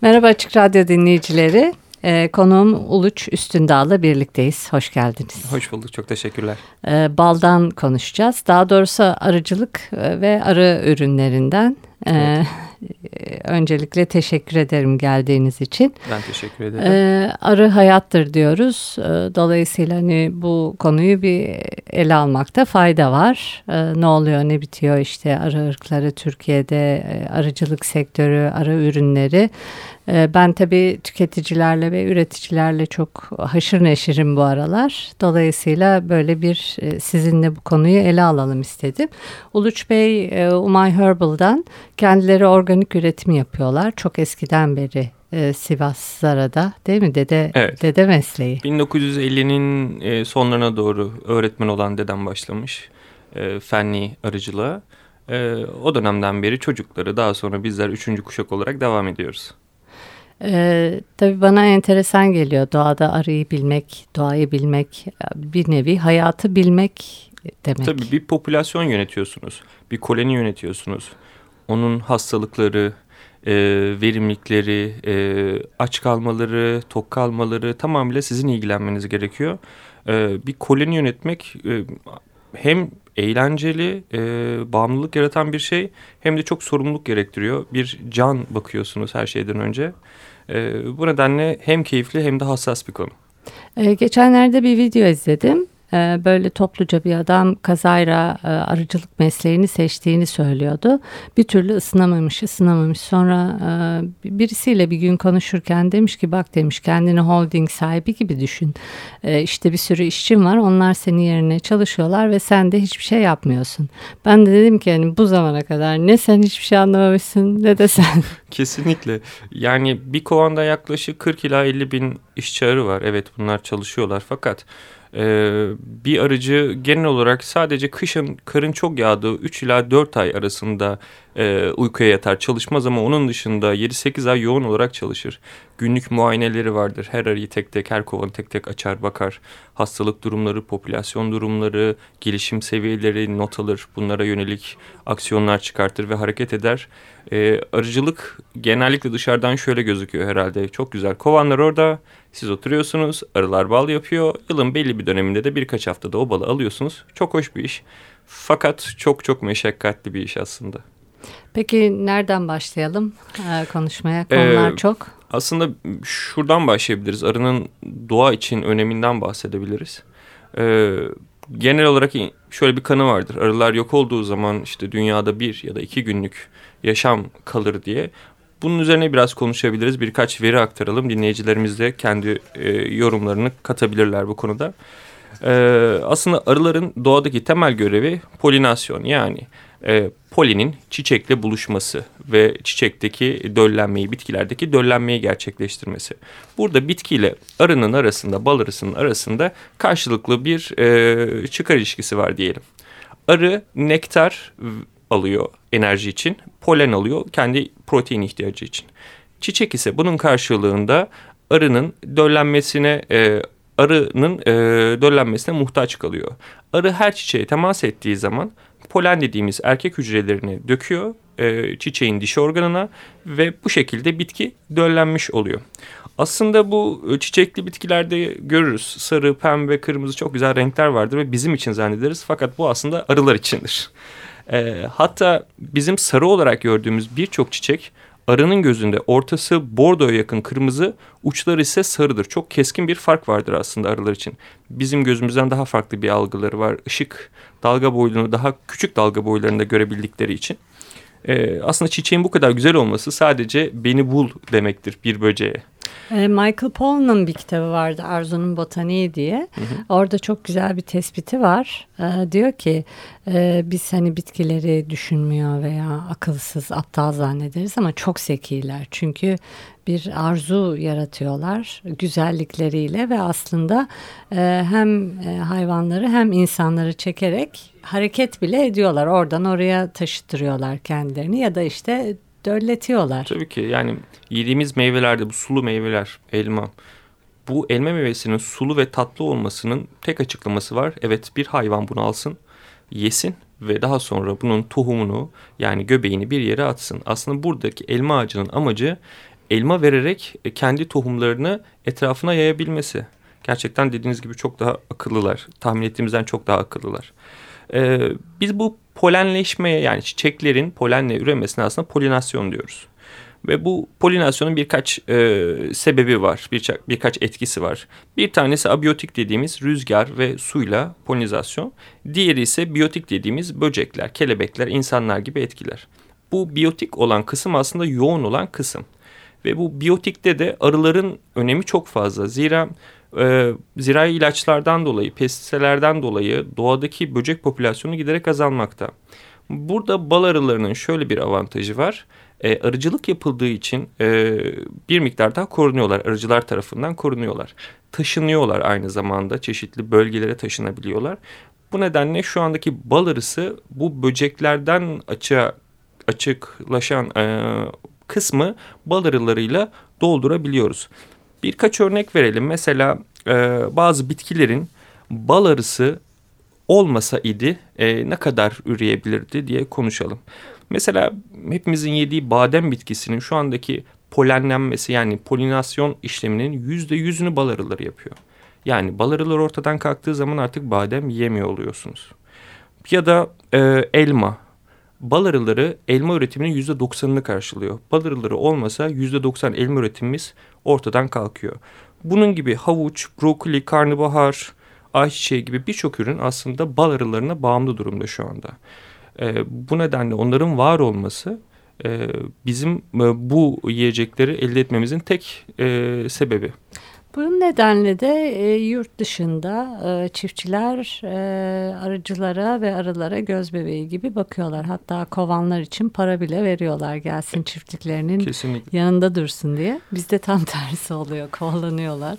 Merhaba Açık Radyo dinleyicileri. Ee, konuğum Uluç Üstündağ'la birlikteyiz. Hoş geldiniz. Hoş bulduk. Çok teşekkürler. Ee, baldan konuşacağız. Daha doğrusu arıcılık e, ve arı ürünlerinden. Ee, evet. Öncelikle teşekkür ederim geldiğiniz için. Ben teşekkür ederim. Ee, arı hayattır diyoruz. Ee, dolayısıyla hani bu konuyu bir ele almakta fayda var. Ee, ne oluyor ne bitiyor işte arı ırkları Türkiye'de, e, arıcılık sektörü, arı ürünleri. Ee, ben tabii tüketicilerle ve üreticilerle çok haşır neşirim bu aralar. Dolayısıyla böyle bir e, sizinle bu konuyu ele alalım istedim. Uluç Bey e, Umay Herbal'dan kendileri organik üretim yapıyorlar. Çok eskiden beri e, Sivas Zara'da değil mi? Dede, evet. dede mesleği. 1950'nin sonlarına doğru öğretmen olan dedem başlamış fenli arıcılığa. O dönemden beri çocukları daha sonra bizler üçüncü kuşak olarak devam ediyoruz. Ee, tabii bana enteresan geliyor doğada arıyı bilmek, doğayı bilmek, bir nevi hayatı bilmek demek. Tabii bir popülasyon yönetiyorsunuz, bir koloni yönetiyorsunuz. Onun hastalıkları, e, verimlilikleri, e, aç kalmaları, tok kalmaları tamamıyla sizin ilgilenmeniz gerekiyor. E, bir koloni yönetmek e, hem eğlenceli, e, bağımlılık yaratan bir şey hem de çok sorumluluk gerektiriyor. Bir can bakıyorsunuz her şeyden önce. E, bu nedenle hem keyifli hem de hassas bir konu. E, geçenlerde bir video izledim. Ee, böyle topluca bir adam kazayla e, arıcılık mesleğini seçtiğini söylüyordu. Bir türlü ısınamamış, ısınamamış. Sonra e, birisiyle bir gün konuşurken demiş ki bak demiş kendini holding sahibi gibi düşün. E, işte bir sürü işçin var. Onlar senin yerine çalışıyorlar ve sen de hiçbir şey yapmıyorsun. Ben de dedim ki hani bu zamana kadar ne sen hiçbir şey anlamamışsın ne de sen. Kesinlikle. Yani bir kovanda yaklaşık 40 ila 50 bin işçi arı var. Evet bunlar çalışıyorlar fakat bir arıcı genel olarak sadece kışın karın çok yağdığı 3 ila 4 ay arasında e, uykuya yatar çalışmaz ama onun dışında 7-8 ay yoğun olarak çalışır. Günlük muayeneleri vardır. Her arıyı tek tek her kovanı tek tek açar bakar. Hastalık durumları, popülasyon durumları, gelişim seviyeleri not alır. Bunlara yönelik aksiyonlar çıkartır ve hareket eder. E, arıcılık genellikle dışarıdan şöyle gözüküyor herhalde. Çok güzel kovanlar orada siz oturuyorsunuz, arılar bal yapıyor. Yılın belli bir döneminde de birkaç haftada o balı alıyorsunuz. Çok hoş bir iş. Fakat çok çok meşakkatli bir iş aslında. Peki nereden başlayalım ee, konuşmaya? Konular ee, çok. Aslında şuradan başlayabiliriz. Arının doğa için öneminden bahsedebiliriz. Ee, genel olarak şöyle bir kanı vardır. Arılar yok olduğu zaman işte dünyada bir ya da iki günlük yaşam kalır diye. Bunun üzerine biraz konuşabiliriz. Birkaç veri aktaralım. Dinleyicilerimiz de kendi e, yorumlarını katabilirler bu konuda. E, aslında arıların doğadaki temel görevi polinasyon yani e, polinin çiçekle buluşması ve çiçekteki döllenmeyi, bitkilerdeki döllenmeyi gerçekleştirmesi. Burada bitkiyle arının arasında, bal arısının arasında karşılıklı bir e, çıkar ilişkisi var diyelim. Arı nektar alıyor enerji için, polen alıyor kendi protein ihtiyacı için. Çiçek ise bunun karşılığında arının döllenmesine e, arının e, döllenmesine muhtaç kalıyor. Arı her çiçeğe temas ettiği zaman polen dediğimiz erkek hücrelerini döküyor e, çiçeğin dişi organına ve bu şekilde bitki döllenmiş oluyor. Aslında bu e, çiçekli bitkilerde görürüz. Sarı, pembe, kırmızı çok güzel renkler vardır ve bizim için zannederiz. Fakat bu aslında arılar içindir. E, hatta bizim sarı olarak gördüğümüz birçok çiçek arının gözünde ortası bordoya yakın kırmızı, uçları ise sarıdır. Çok keskin bir fark vardır aslında arılar için. Bizim gözümüzden daha farklı bir algıları var. Işık dalga boylarını daha küçük dalga boylarında görebildikleri için. Ee, aslında çiçeğin bu kadar güzel olması sadece beni bul demektir bir böceğe. E, Michael Pollan'ın bir kitabı vardı Arzu'nun Botaniği diye. Hı hı. Orada çok güzel bir tespiti var. E, diyor ki e, biz hani bitkileri düşünmüyor veya akılsız, aptal zannederiz ama çok zekiler. Çünkü bir arzu yaratıyorlar güzellikleriyle ve aslında e, hem e, hayvanları hem insanları çekerek hareket bile ediyorlar. Oradan oraya taşıtırıyorlar kendilerini ya da işte dölletiyorlar. Tabii ki yani yediğimiz meyvelerde bu sulu meyveler, elma. Bu elma meyvesinin sulu ve tatlı olmasının tek açıklaması var. Evet bir hayvan bunu alsın, yesin ve daha sonra bunun tohumunu yani göbeğini bir yere atsın. Aslında buradaki elma ağacının amacı elma vererek kendi tohumlarını etrafına yayabilmesi. Gerçekten dediğiniz gibi çok daha akıllılar. Tahmin ettiğimizden çok daha akıllılar. Ee, biz bu polenleşmeye yani çiçeklerin polenle üremesine aslında polinasyon diyoruz. Ve bu polinasyonun birkaç e, sebebi var, birkaç, birkaç etkisi var. Bir tanesi abiyotik dediğimiz rüzgar ve suyla polinizasyon. Diğeri ise biyotik dediğimiz böcekler, kelebekler, insanlar gibi etkiler. Bu biyotik olan kısım aslında yoğun olan kısım. Ve bu biyotikte de arıların önemi çok fazla. Zira e, zirai ilaçlardan dolayı, pestiselerden dolayı doğadaki böcek popülasyonu giderek azalmakta. Burada bal arılarının şöyle bir avantajı var. E, arıcılık yapıldığı için e, bir miktar daha korunuyorlar. Arıcılar tarafından korunuyorlar. Taşınıyorlar aynı zamanda. Çeşitli bölgelere taşınabiliyorlar. Bu nedenle şu andaki bal arısı bu böceklerden açığa açıklaşan e, kısmı bal arılarıyla doldurabiliyoruz. Birkaç örnek verelim. Mesela e, bazı bitkilerin bal arısı olmasa idi e, ne kadar üreyebilirdi diye konuşalım. Mesela hepimizin yediği badem bitkisinin şu andaki polenlenmesi yani polinasyon işleminin yüzde yüzünü bal arıları yapıyor. Yani bal arıları ortadan kalktığı zaman artık badem yemiyor oluyorsunuz. Ya da e, elma bal arıları elma üretiminin yüzde doksanını karşılıyor. Bal arıları olmasa yüzde doksan elma üretimimiz ortadan kalkıyor. Bunun gibi havuç, brokoli, karnabahar, ayçiçeği gibi birçok ürün aslında bal arılarına bağımlı durumda şu anda. E, bu nedenle onların var olması e, bizim e, bu yiyecekleri elde etmemizin tek e, sebebi. Bu nedenle de e, yurt dışında e, çiftçiler e, arıcılara ve arılara göz bebeği gibi bakıyorlar. Hatta kovanlar için para bile veriyorlar gelsin çiftliklerinin Kesinlikle. yanında dursun diye. Bizde tam tersi oluyor kovalanıyorlar.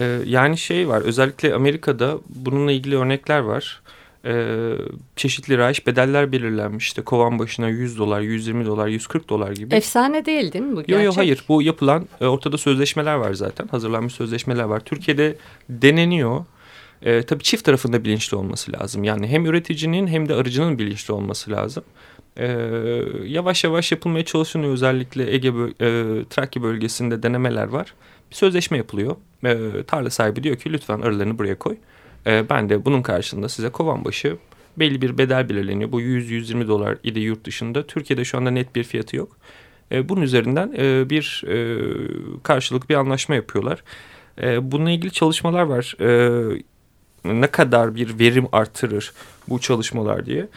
Ee, yani şey var özellikle Amerika'da bununla ilgili örnekler var e, çeşitli rayiç bedeller belirlenmiş. İşte kovan başına 100 dolar, 120 dolar, 140 dolar gibi. Efsane değil değil mi bu gerçek? Yok yok hayır bu yapılan e, ortada sözleşmeler var zaten. Hazırlanmış sözleşmeler var. Türkiye'de deneniyor. E, tabii çift tarafında bilinçli olması lazım. Yani hem üreticinin hem de arıcının bilinçli olması lazım. E, yavaş yavaş yapılmaya çalışılıyor. Özellikle Ege e, Trakya bölgesinde denemeler var. Bir sözleşme yapılıyor. E, tarla sahibi diyor ki lütfen arılarını buraya koy. E, ben de bunun karşılığında size kovan başı belli bir bedel belirleniyor. Bu 100-120 dolar idi yurt dışında. Türkiye'de şu anda net bir fiyatı yok. E, bunun üzerinden e, bir e, karşılık bir anlaşma yapıyorlar. E, bununla ilgili çalışmalar var. E, ne kadar bir verim artırır bu çalışmalar diye.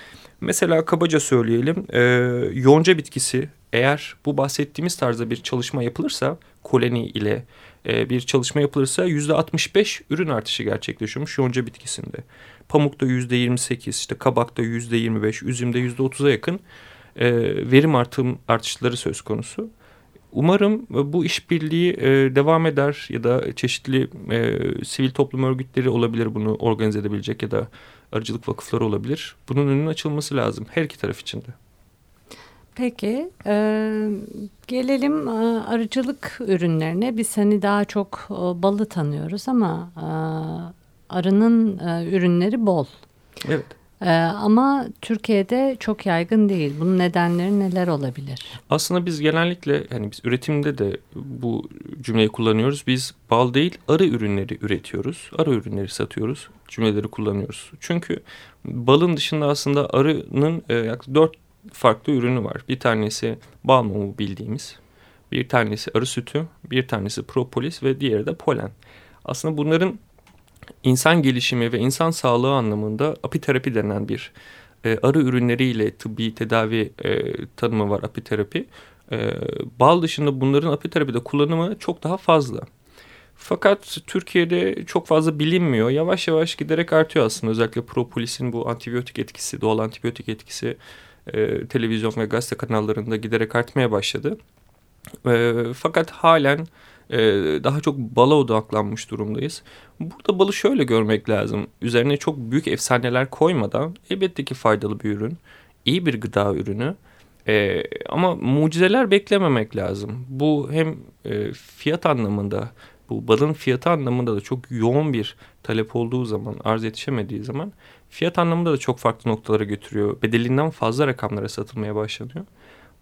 Mesela kabaca söyleyelim e, yonca bitkisi eğer bu bahsettiğimiz tarzda bir çalışma yapılırsa koloni ile e, bir çalışma yapılırsa yüzde 65 ürün artışı gerçekleşiyormuş yonca bitkisinde. Pamukta yüzde 28, işte kabakta yüzde 25, üzümde yüzde 30'a yakın e, verim artım artışları söz konusu. Umarım bu işbirliği e, devam eder ya da çeşitli sivil toplum örgütleri olabilir bunu organize edebilecek ya da arıcılık vakıfları olabilir. Bunun önünün açılması lazım her iki taraf için de. Peki e, gelelim e, arıcılık ürünlerine. Biz hani daha çok e, balı tanıyoruz ama e, arının e, ürünleri bol. Evet. Ee, ama Türkiye'de çok yaygın değil. Bunun nedenleri neler olabilir? Aslında biz genellikle yani biz üretimde de bu cümleyi kullanıyoruz. Biz bal değil arı ürünleri üretiyoruz. Arı ürünleri satıyoruz. Cümleleri kullanıyoruz. Çünkü balın dışında aslında arının e, yaklaşık dört farklı ürünü var. Bir tanesi bal mumu bildiğimiz, bir tanesi arı sütü, bir tanesi propolis ve diğeri de polen. Aslında bunların insan gelişimi ve insan sağlığı anlamında apiterapi denen bir e, arı ürünleriyle tıbbi tedavi e, tanımı var apiterapi. E, bal dışında bunların apiterapide kullanımı çok daha fazla. Fakat Türkiye'de çok fazla bilinmiyor. Yavaş yavaş giderek artıyor aslında. Özellikle propolisin bu antibiyotik etkisi, doğal antibiyotik etkisi e, televizyon ve gazete kanallarında giderek artmaya başladı. E, fakat halen e, daha çok bala odaklanmış durumdayız. Burada balı şöyle görmek lazım. Üzerine çok büyük efsaneler koymadan elbette ki faydalı bir ürün. iyi bir gıda ürünü. E, ama mucizeler beklememek lazım. Bu hem e, fiyat anlamında bu balın fiyatı anlamında da çok yoğun bir talep olduğu zaman, arz yetişemediği zaman fiyat anlamında da çok farklı noktalara götürüyor. Bedelinden fazla rakamlara satılmaya başlanıyor.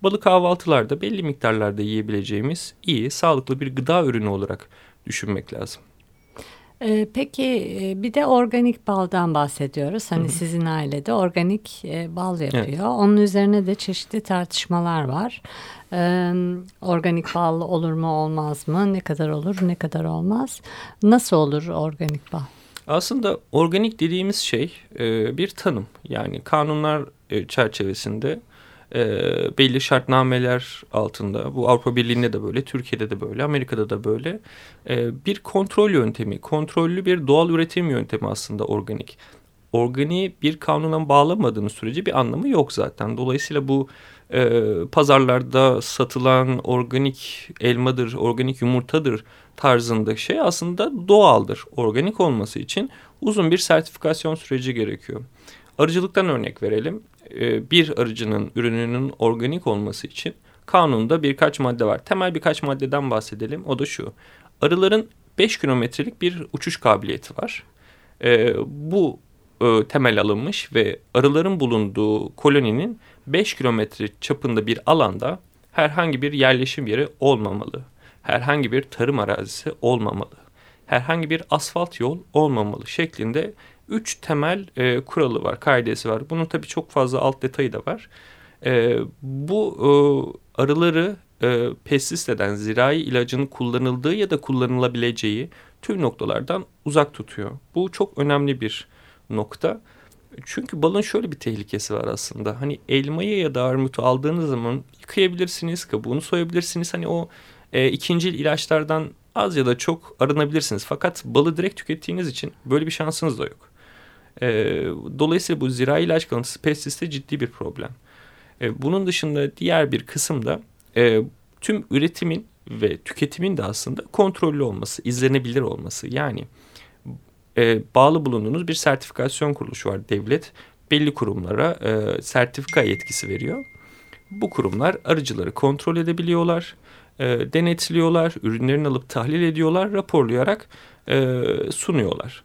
Balı kahvaltılarda belli miktarlarda yiyebileceğimiz iyi, sağlıklı bir gıda ürünü olarak düşünmek lazım. Ee, peki e, bir de organik baldan bahsediyoruz. Hani Hı-hı. sizin ailede organik e, bal yapıyor. Evet. Onun üzerine de çeşitli tartışmalar var. Ee, organik bal olur mu olmaz mı? Ne kadar olur ne kadar olmaz? Nasıl olur organik bal? Aslında organik dediğimiz şey e, bir tanım. Yani kanunlar çerçevesinde e, belli şartnameler altında bu Avrupa Birliği'nde de böyle, Türkiye'de de böyle, Amerika'da da böyle e, bir kontrol yöntemi, kontrollü bir doğal üretim yöntemi aslında organik. Organiği bir kanuna bağlamadığınız sürece bir anlamı yok zaten. Dolayısıyla bu e, pazarlarda satılan organik elmadır, organik yumurtadır tarzında şey aslında doğaldır. Organik olması için uzun bir sertifikasyon süreci gerekiyor. Arıcılıktan örnek verelim. E, bir arıcının ürününün organik olması için kanunda birkaç madde var. Temel birkaç maddeden bahsedelim. O da şu. Arıların 5 kilometrelik bir uçuş kabiliyeti var. E, bu e, temel alınmış ve arıların bulunduğu koloninin 5 kilometre çapında bir alanda herhangi bir yerleşim yeri olmamalı. Herhangi bir tarım arazisi olmamalı. Herhangi bir asfalt yol olmamalı şeklinde üç temel e, kuralı var, kaidesi var. Bunun tabii çok fazla alt detayı da var. E, bu e, arıları e, pestis eden zirai ilacın kullanıldığı ya da kullanılabileceği tüm noktalardan uzak tutuyor. Bu çok önemli bir nokta. Çünkü balın şöyle bir tehlikesi var aslında. Hani elmayı ya da armutu aldığınız zaman yıkayabilirsiniz, kabuğunu soyabilirsiniz. Hani o e, ikinci ilaçlardan az ya da çok arınabilirsiniz. Fakat balı direkt tükettiğiniz için böyle bir şansınız da yok. E, dolayısıyla bu zirai ilaç kalıntısı pestiste ciddi bir problem. E, bunun dışında diğer bir kısım da e, tüm üretimin ve tüketimin de aslında kontrollü olması, izlenebilir olması. Yani e, bağlı bulunduğunuz bir sertifikasyon kuruluşu var. Devlet belli kurumlara e, sertifika yetkisi veriyor. Bu kurumlar arıcıları kontrol edebiliyorlar, e, denetliyorlar, ürünlerini alıp tahlil ediyorlar, raporlayarak e, sunuyorlar.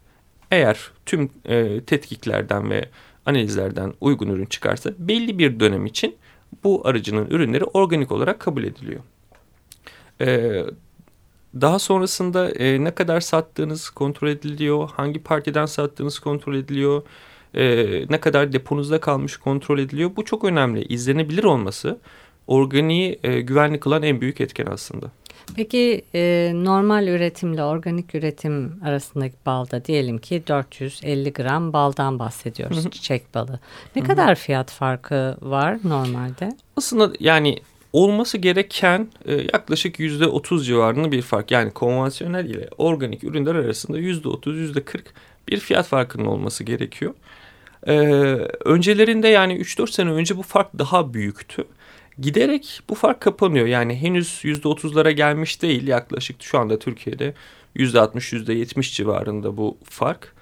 Eğer tüm e, tetkiklerden ve analizlerden uygun ürün çıkarsa belli bir dönem için bu aracının ürünleri organik olarak kabul ediliyor. Daha sonrasında ne kadar sattığınız kontrol ediliyor, hangi partiden sattığınız kontrol ediliyor, ne kadar deponuzda kalmış kontrol ediliyor. Bu çok önemli. İzlenebilir olması organiği e, güvenli kılan en büyük etken aslında. Peki e, normal üretimle organik üretim arasındaki balda diyelim ki 450 gram baldan bahsediyoruz çiçek balı. Ne kadar fiyat farkı var normalde? Aslında yani olması gereken e, yaklaşık yüzde otuz civarında bir fark. Yani konvansiyonel ile organik ürünler arasında yüzde otuz, yüzde kırk bir fiyat farkının olması gerekiyor. Ee, öncelerinde yani 3-4 sene önce bu fark daha büyüktü. Giderek bu fark kapanıyor. Yani henüz yüzde otuzlara gelmiş değil. Yaklaşık şu anda Türkiye'de yüzde altmış, yüzde yetmiş civarında bu fark.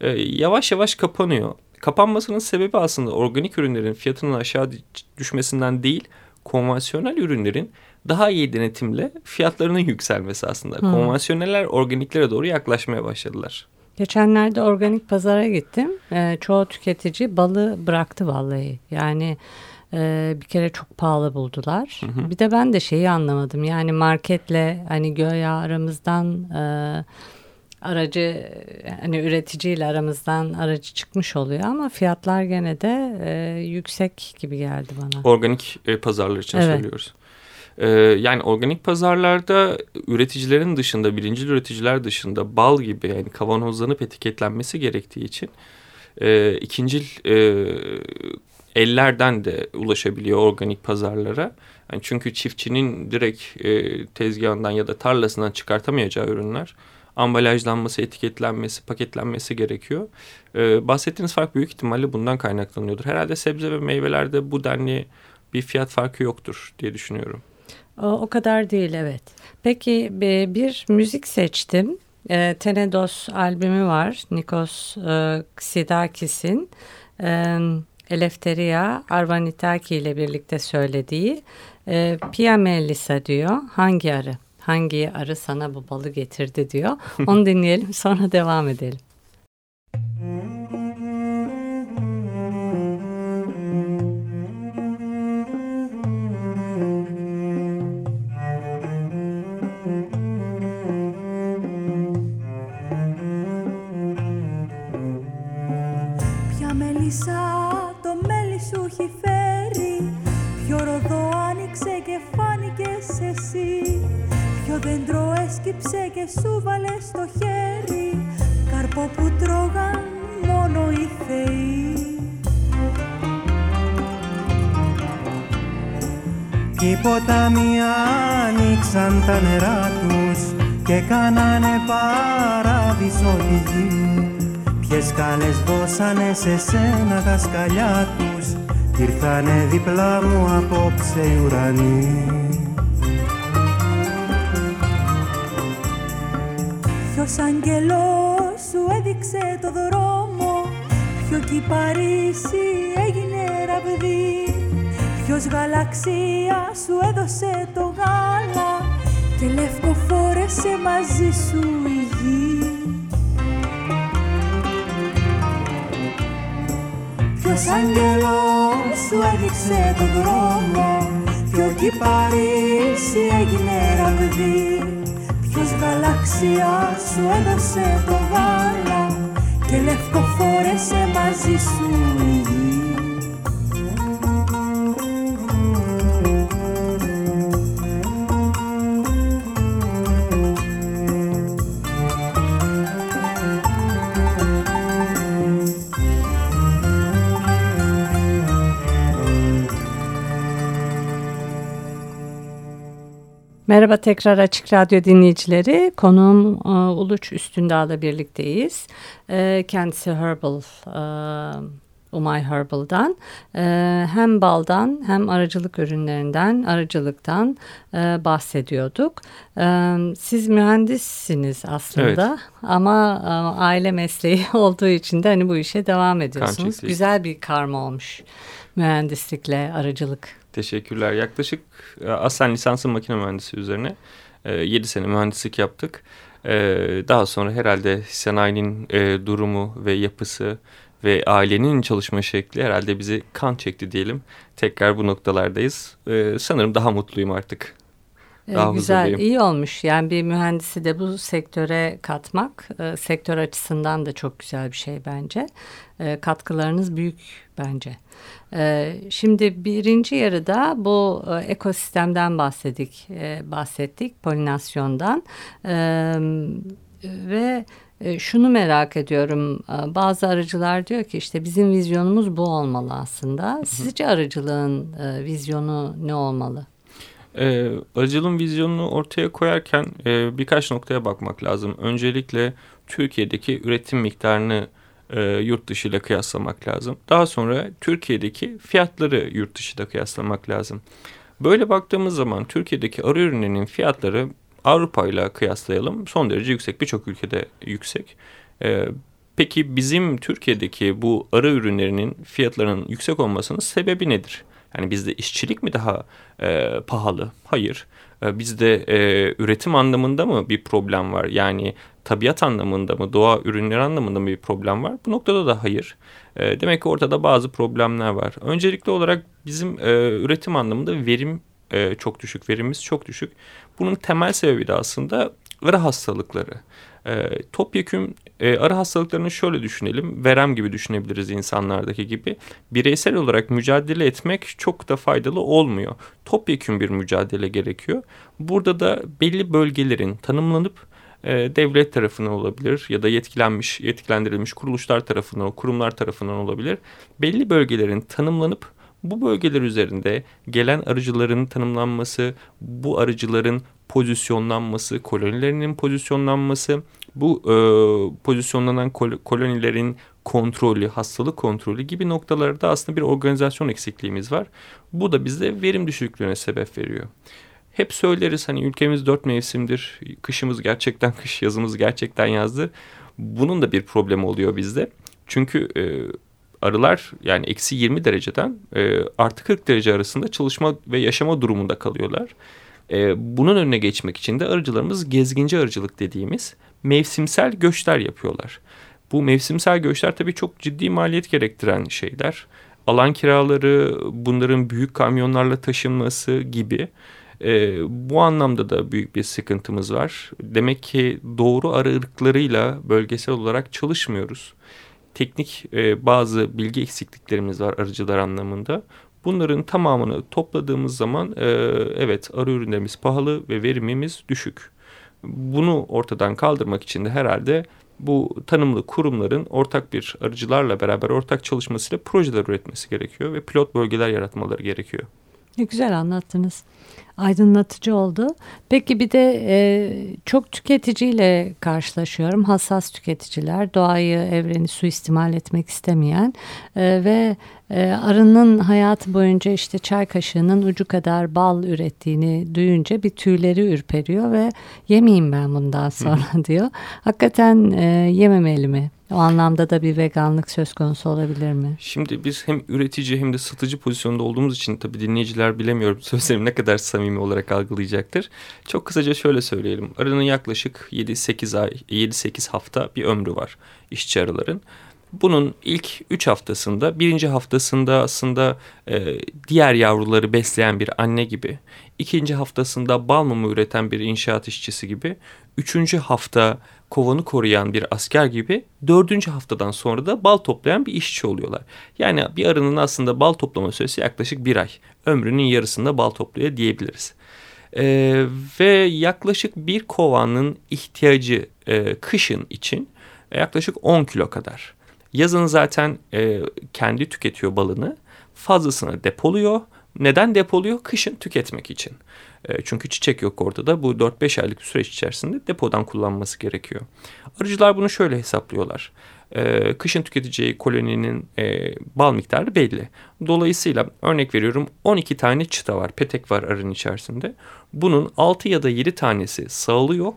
Ee, yavaş yavaş kapanıyor. Kapanmasının sebebi aslında organik ürünlerin fiyatının aşağı düşmesinden değil, konvansiyonel ürünlerin daha iyi denetimle fiyatlarının yükselmesi aslında. Hmm. Konvansiyoneller organiklere doğru yaklaşmaya başladılar. Geçenlerde organik pazara gittim. Ee, çoğu tüketici balı bıraktı vallahi. Yani e, bir kere çok pahalı buldular. Hı hı. Bir de ben de şeyi anlamadım. Yani marketle hani göya aramızdan e, aracı hani üreticiyle aramızdan aracı çıkmış oluyor ama fiyatlar gene de e, yüksek gibi geldi bana. Organik e, pazarlar için evet. söylüyoruz. E, yani organik pazarlarda üreticilerin dışında, birinci üreticiler dışında bal gibi yani kavanozlanıp etiketlenmesi gerektiği için e, ikincil e, ellerden de ulaşabiliyor organik pazarlara. Yani çünkü çiftçinin direkt e, tezgahından ya da tarlasından çıkartamayacağı ürünler ambalajlanması, etiketlenmesi, paketlenmesi gerekiyor. Ee, bahsettiğiniz fark büyük ihtimalle bundan kaynaklanıyordur. Herhalde sebze ve meyvelerde bu denli bir fiyat farkı yoktur diye düşünüyorum. O, kadar değil evet. Peki bir müzik seçtim. E, Tenedos albümü var. Nikos e, Xidakis'in e, Eleftheria Arvanitaki ile birlikte söylediği e, Pia Melissa diyor. Hangi arı? Hangi arı sana bu balı getirdi diyor. Onu dinleyelim sonra devam edelim. Έσκυψε και σου βάλε στο χέρι. Καρπό που τρώγαν μόνο οι θεοί. Κι οι ποτάμοι άνοιξαν τα νερά τους και κάνανε παράδεισο τη γη. Ποιες σκάλες δώσανε σε σένα τα σκαλιά τους κι ήρθανε διπλά μου απόψε οι ουρανοί Ποιος αγγελός σου έδειξε το δρόμο. Ποιο κυπαρίσι έγινε ραβδί. Ποιος γαλαξία σου έδωσε το γάλα. Και λευκοφόρεσε μαζί σου η γη. Ποιος αγγελός σου έδειξε το δρόμο. Ποιο κυπαρίσι έγινε ραβδί Ποιος γαλαξία σου έδωσε το γάλα Και λευκοφόρεσε μαζί σου η γη Merhaba tekrar Açık Radyo dinleyicileri. Konuğum e, Uluç Üstündağ'la birlikteyiz. E, kendisi Herbal, e, Umay Herbal'dan. Hem baldan hem aracılık ürünlerinden, aracılıktan bahsediyorduk. Siz mühendissiniz aslında evet. ama aile mesleği olduğu için de hani bu işe devam ediyorsunuz. Güzel bir karma olmuş mühendislikle aracılık. Teşekkürler. Yaklaşık e, aslen lisansım makine mühendisi üzerine 7 e, sene mühendislik yaptık. E, daha sonra herhalde sanayinin durumu ve yapısı ve ailenin çalışma şekli herhalde bizi kan çekti diyelim. Tekrar bu noktalardayız. Sanırım daha mutluyum artık. Daha Güzel, huzurluyum. iyi olmuş. Yani bir mühendisi de bu sektöre katmak, sektör açısından da çok güzel bir şey bence. katkılarınız büyük bence. Ee, şimdi birinci yarıda bu e, ekosistemden bahsettik, e, bahsettik polinasyondan ee, ve e, şunu merak ediyorum. Bazı arıcılar diyor ki işte bizim vizyonumuz bu olmalı aslında. Sizce arıcılığın vizyonu ne olmalı? E, arıcılığın vizyonunu ortaya koyarken e, birkaç noktaya bakmak lazım. Öncelikle Türkiye'deki üretim miktarını e, yurt dışı ile kıyaslamak lazım. Daha sonra Türkiye'deki fiyatları yurt dışı ile kıyaslamak lazım. Böyle baktığımız zaman Türkiye'deki arı ürünlerinin fiyatları Avrupa ile kıyaslayalım son derece yüksek birçok ülkede yüksek. E, peki bizim Türkiye'deki bu arı ürünlerinin fiyatlarının yüksek olmasının sebebi nedir? Yani bizde işçilik mi daha e, pahalı? Hayır. E, bizde e, üretim anlamında mı bir problem var? Yani tabiat anlamında mı, doğa ürünleri anlamında mı bir problem var? Bu noktada da hayır. E, demek ki ortada bazı problemler var. Öncelikli olarak bizim e, üretim anlamında verim e, çok düşük, verimimiz çok düşük. Bunun temel sebebi de aslında arı hastalıkları. E, topyekün e, arı hastalıklarını şöyle düşünelim. Verem gibi düşünebiliriz insanlardaki gibi. Bireysel olarak mücadele etmek çok da faydalı olmuyor. Topyekün bir mücadele gerekiyor. Burada da belli bölgelerin tanımlanıp e, devlet tarafından olabilir ya da yetkilenmiş, yetkilendirilmiş kuruluşlar tarafından, kurumlar tarafından olabilir. Belli bölgelerin tanımlanıp bu bölgeler üzerinde gelen arıcıların tanımlanması, bu arıcıların pozisyonlanması, kolonilerinin pozisyonlanması, bu e, pozisyonlanan kol kolonilerin kontrolü, hastalık kontrolü gibi noktalarda aslında bir organizasyon eksikliğimiz var. Bu da bizde verim düşüklüğüne sebep veriyor. Hep söyleriz hani ülkemiz dört mevsimdir. Kışımız gerçekten kış, yazımız gerçekten yazdı. Bunun da bir problemi oluyor bizde. Çünkü e, arılar yani eksi 20 dereceden e, artı 40 derece arasında çalışma ve yaşama durumunda kalıyorlar. E, bunun önüne geçmek için de arıcılarımız gezginci arıcılık dediğimiz mevsimsel göçler yapıyorlar. Bu mevsimsel göçler tabii çok ciddi maliyet gerektiren şeyler. Alan kiraları, bunların büyük kamyonlarla taşınması gibi. E, bu anlamda da büyük bir sıkıntımız var. Demek ki doğru arı ırklarıyla bölgesel olarak çalışmıyoruz. Teknik e, bazı bilgi eksikliklerimiz var arıcılar anlamında. Bunların tamamını topladığımız zaman e, evet arı ürünlerimiz pahalı ve verimimiz düşük. Bunu ortadan kaldırmak için de herhalde bu tanımlı kurumların ortak bir arıcılarla beraber ortak çalışmasıyla projeler üretmesi gerekiyor ve pilot bölgeler yaratmaları gerekiyor. Ne güzel anlattınız. Aydınlatıcı oldu. Peki bir de e, çok tüketiciyle karşılaşıyorum. Hassas tüketiciler, doğayı, evreni suistimal etmek istemeyen e, ve e, arının hayatı boyunca işte çay kaşığının ucu kadar bal ürettiğini duyunca bir tüyleri ürperiyor ve yemeyeyim ben bundan sonra diyor. Hakikaten e, yememeli mi? O anlamda da bir veganlık söz konusu olabilir mi? Şimdi biz hem üretici hem de satıcı pozisyonda olduğumuz için tabii dinleyiciler bilemiyorum sözlerim ne kadar samimi olarak algılayacaktır. Çok kısaca şöyle söyleyelim. Arının yaklaşık 7-8 ay, 7-8 hafta bir ömrü var işçi arıların. Bunun ilk 3 haftasında, birinci haftasında aslında e, diğer yavruları besleyen bir anne gibi, ikinci haftasında bal mumu üreten bir inşaat işçisi gibi, üçüncü hafta kovanı koruyan bir asker gibi dördüncü haftadan sonra da bal toplayan bir işçi oluyorlar. Yani bir arının aslında bal toplama süresi yaklaşık bir ay. Ömrünün yarısında bal topluyor diyebiliriz. Ee, ve yaklaşık bir kovanın ihtiyacı e, kışın için yaklaşık 10 kilo kadar. Yazın zaten e, kendi tüketiyor balını. Fazlasını depoluyor. Neden depoluyor? Kışın tüketmek için. E, çünkü çiçek yok ortada. Bu 4-5 aylık süreç içerisinde depodan kullanması gerekiyor. Arıcılar bunu şöyle hesaplıyorlar. E, kışın tüketeceği koloninin e, bal miktarı belli. Dolayısıyla örnek veriyorum 12 tane çıta var, petek var arının içerisinde. Bunun 6 ya da 7 tanesi sağlıyor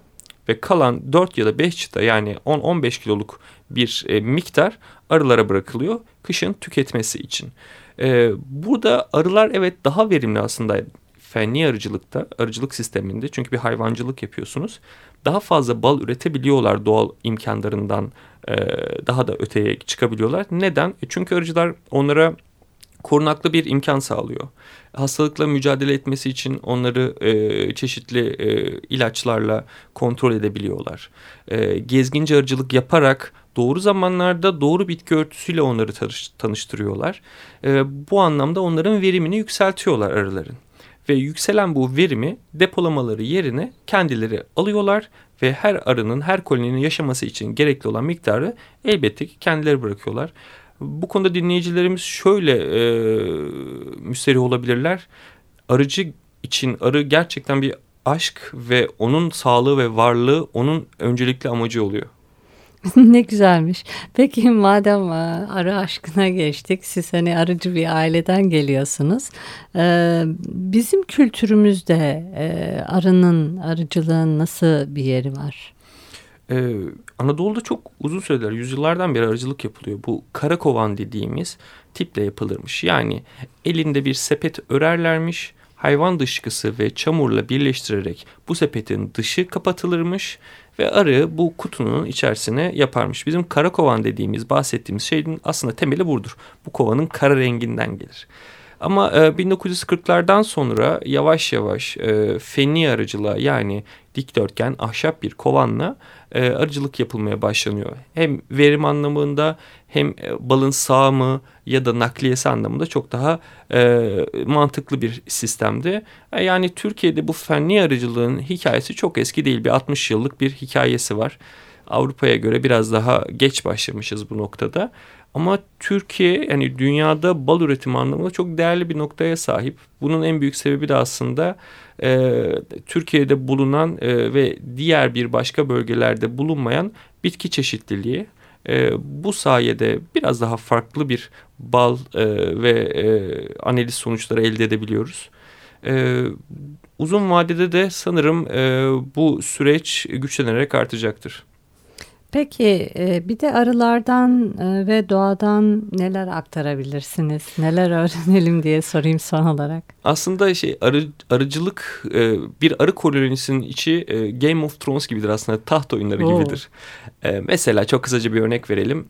ve kalan 4 ya da 5 çıta yani 10-15 kiloluk bir miktar arılara bırakılıyor kışın tüketmesi için. E, burada arılar evet daha verimli aslında fenli arıcılıkta, arıcılık sisteminde çünkü bir hayvancılık yapıyorsunuz. Daha fazla bal üretebiliyorlar doğal imkanlarından e, daha da öteye çıkabiliyorlar. Neden? E çünkü arıcılar onlara korunaklı bir imkan sağlıyor. Hastalıkla mücadele etmesi için onları e, çeşitli e, ilaçlarla kontrol edebiliyorlar. E, gezginci arıcılık yaparak doğru zamanlarda doğru bitki örtüsüyle onları tanıştırıyorlar. E, bu anlamda onların verimini yükseltiyorlar arıların. Ve yükselen bu verimi depolamaları yerine kendileri alıyorlar ve her arının her koloninin yaşaması için gerekli olan miktarı elbette ki kendileri bırakıyorlar. Bu konuda dinleyicilerimiz şöyle e, müsterih olabilirler. Arıcı için arı gerçekten bir aşk ve onun sağlığı ve varlığı onun öncelikli amacı oluyor. ne güzelmiş. Peki madem e, arı aşkına geçtik. Siz hani arıcı bir aileden geliyorsunuz. Ee, bizim kültürümüzde e, arının, arıcılığın nasıl bir yeri var? Ee, Anadolu'da çok uzun süreler, yüzyıllardan beri arıcılık yapılıyor. Bu karakovan dediğimiz tiple yapılırmış. Yani elinde bir sepet örerlermiş hayvan dışkısı ve çamurla birleştirerek bu sepetin dışı kapatılırmış ve arı bu kutunun içerisine yaparmış. Bizim kara kovan dediğimiz bahsettiğimiz şeyin aslında temeli budur. Bu kovanın kara renginden gelir. Ama e, 1940'lardan sonra yavaş yavaş e, fenli yani dikdörtgen ahşap bir kovanla e, arıcılık yapılmaya başlanıyor. Hem verim anlamında hem e, balın sağımı ya da nakliyesi anlamında çok daha e, mantıklı bir sistemdi. E, yani Türkiye'de bu fenli arıcılığın hikayesi çok eski değil. Bir 60 yıllık bir hikayesi var. Avrupa'ya göre biraz daha geç başlamışız bu noktada. Ama Türkiye yani dünyada bal üretimi anlamında çok değerli bir noktaya sahip. Bunun en büyük sebebi de aslında e, Türkiye'de bulunan e, ve diğer bir başka bölgelerde bulunmayan bitki çeşitliliği. E, bu sayede biraz daha farklı bir bal e, ve e, analiz sonuçları elde edebiliyoruz. E, uzun vadede de sanırım e, bu süreç güçlenerek artacaktır. Peki e, bir de arılardan e, ve doğadan neler aktarabilirsiniz? Neler öğrenelim diye sorayım son olarak. Aslında şey arı, arıcılık e, bir arı kolonisinin içi Game of Thrones gibidir aslında taht oyunları Oo. gibidir. Mesela çok kısaca bir örnek verelim.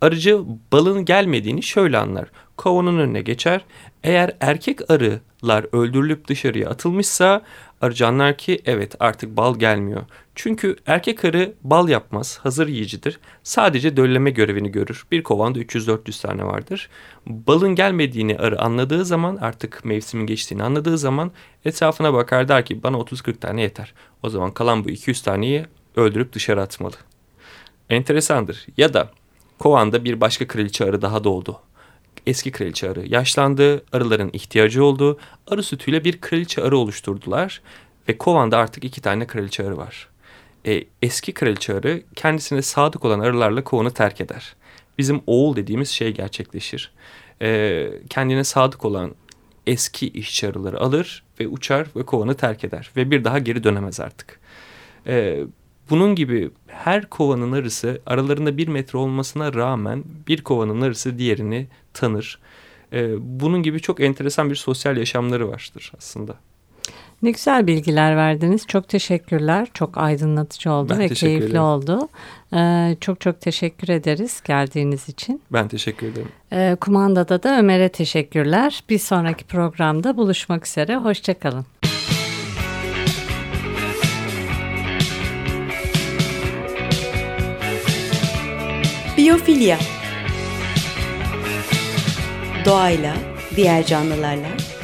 Arıcı balın gelmediğini şöyle anlar. Kovanın önüne geçer. Eğer erkek arılar öldürülüp dışarıya atılmışsa arıcı anlar ki evet artık bal gelmiyor. Çünkü erkek arı bal yapmaz, hazır yiyicidir. Sadece dölleme görevini görür. Bir kovanda 300-400 tane vardır. Balın gelmediğini arı anladığı zaman artık mevsimin geçtiğini anladığı zaman etrafına bakar der ki bana 30-40 tane yeter. O zaman kalan bu 200 taneyi öldürüp dışarı atmalı. Enteresandır. Ya da kovanda bir başka kraliçe arı daha doğdu. Eski kraliçe arı yaşlandı, arıların ihtiyacı oldu. Arı sütüyle bir kraliçe arı oluşturdular ve kovanda artık iki tane kraliçe arı var e, eski kraliçe arı kendisine sadık olan arılarla kovanı terk eder. Bizim oğul dediğimiz şey gerçekleşir. E, kendine sadık olan eski işçi arıları alır ve uçar ve kovanı terk eder. Ve bir daha geri dönemez artık. E, bunun gibi her kovanın arısı aralarında bir metre olmasına rağmen bir kovanın arısı diğerini tanır. E, bunun gibi çok enteresan bir sosyal yaşamları vardır aslında. Ne güzel bilgiler verdiniz. Çok teşekkürler. Çok aydınlatıcı oldu ben ve keyifli ederim. oldu. Ee, çok çok teşekkür ederiz geldiğiniz için. Ben teşekkür ederim. Ee, kumandada da Ömer'e teşekkürler. Bir sonraki programda buluşmak üzere. Hoşçakalın. Biyofilya Doğayla, diğer canlılarla